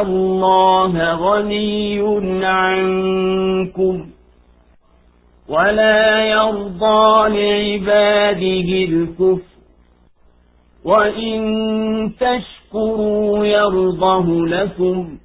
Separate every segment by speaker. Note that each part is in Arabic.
Speaker 1: الله غني عنكم ولا يرضى لعباده الكفر وإن تشكروا يرضه لكم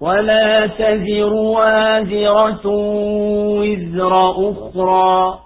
Speaker 1: ولا تزر وازرة وزر أخرى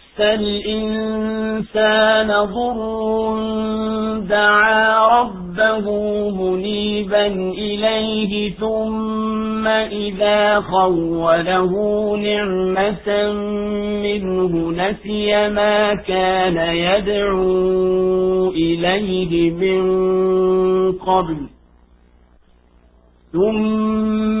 Speaker 1: الإنسان ضر دعا ربه منيبا إليه ثم إذا خوله نعمة منه نسي ما كان يدعو إليه من قبل ثم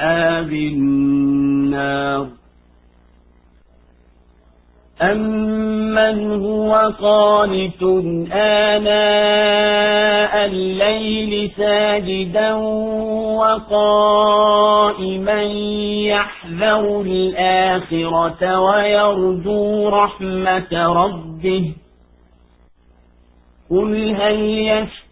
Speaker 1: أصحاب النار. أمن هو قانت آناء الليل ساجدا وقائما يحذر الآخرة ويرجو رحمة ربه. قل هل يستطيع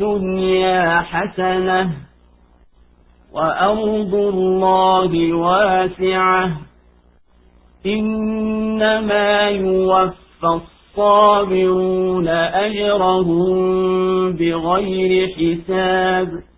Speaker 1: الدنيا حسنة وأرض الله واسعة. إنما يوفى الصابرون أجرهم بغير حساب.